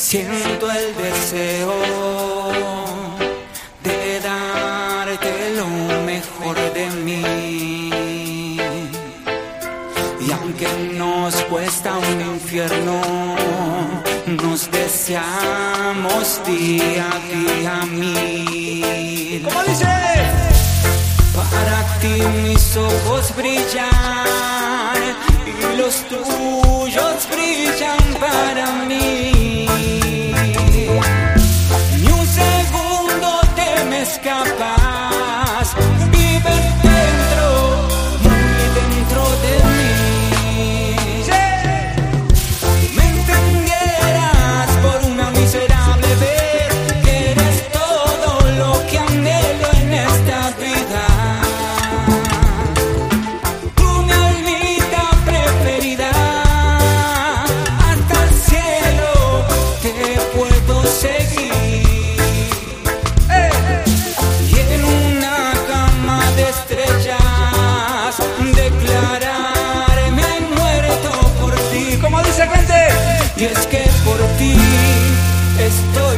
Siento el deseo de darte lo mejor de mí. Y aunque nos cuesta un infierno, nos deseamos día a día mil. ¿Cómo dice? Para ti mis ojos brillan y los tuyos brillan para mí. Y es que por ti estoy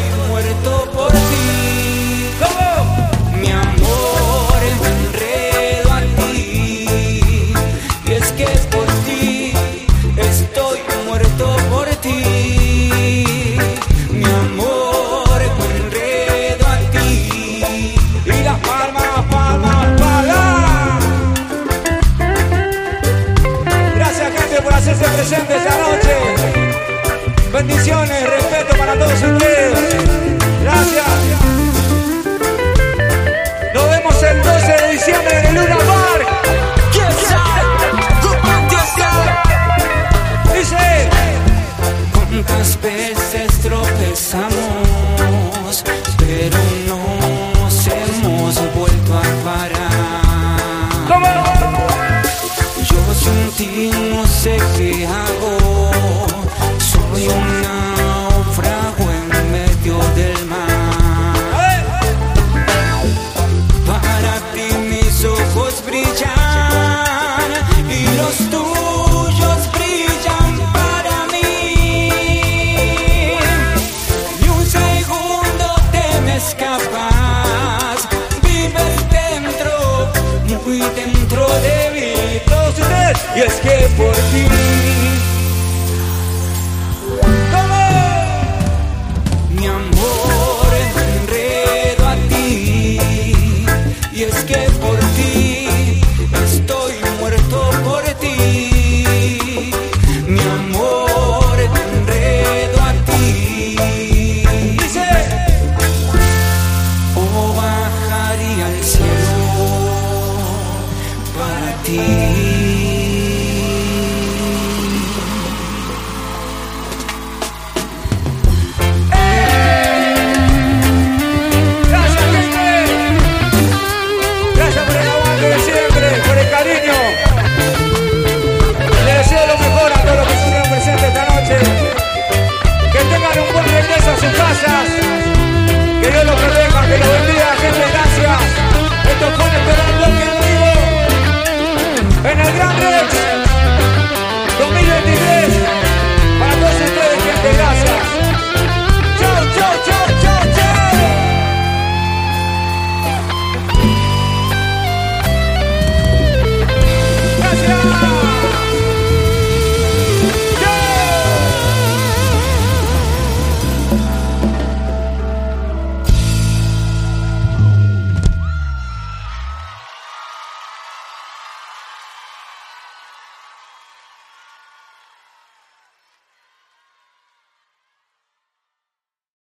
Bendiciones, respeto para todos ustedes. Gracias. Nos vemos el 12 de diciembre en el Luna Park. Dice, Cuántas veces tropezamos, escapas, vives dentro, muy dentro de mí. Ustedes. Y es que por ti Para ti. Gracias. Gracias por el aguante de siempre, por el cariño. Les deseo lo mejor a todos los que son muy presentes esta noche. Que tengan un buen regreso a sus casas.